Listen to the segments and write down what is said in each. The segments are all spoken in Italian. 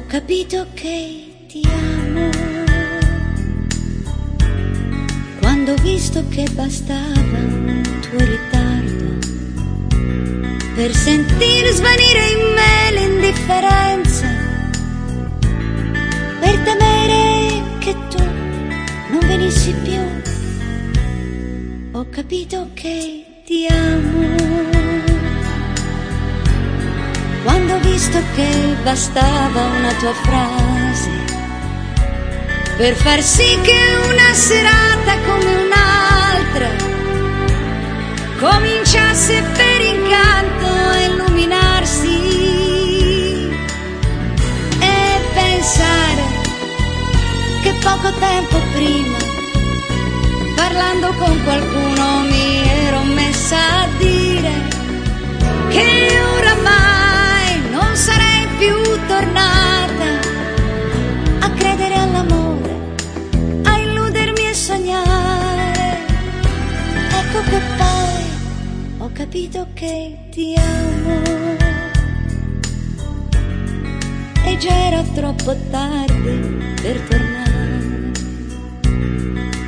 capito che ti amo. Quando ho visto che bastava un tuo ritardo per sentire svanire in me l'indifferenza, per temere che tu non venissi più, ho capito che ti amo. Visto che bastava una tua frase per far sì che una serata come un'altra cominciasse per incanto a illuminarsi e pensare che poco tempo prima parlando capito che ti amo. E già era troppo tardi per tornare.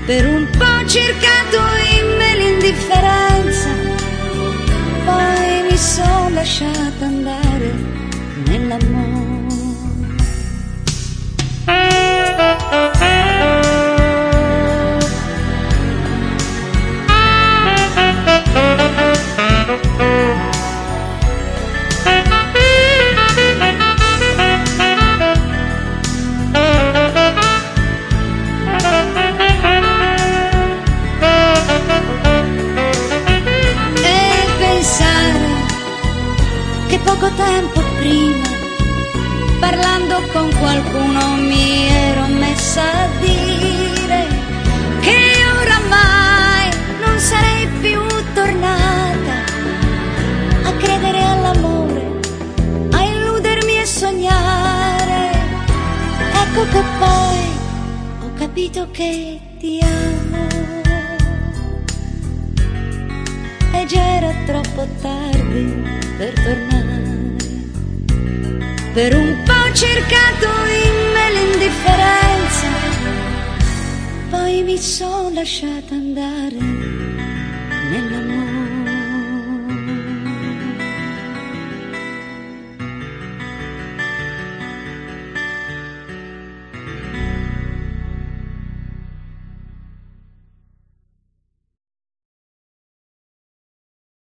Per un po' cercato in me l'indifferenza, poi mi sono lasciata andare poco tempo prima, parlando con qualcuno, mi ero messa a dire che oramai non sarei più tornata a credere all'amore, a illudermi e sognare. Ecco che poi ho capito che ti amo. E già era troppo tardi per tornare. Per un po' cercato in me l'indifferenza, poi mi sono lasciata andare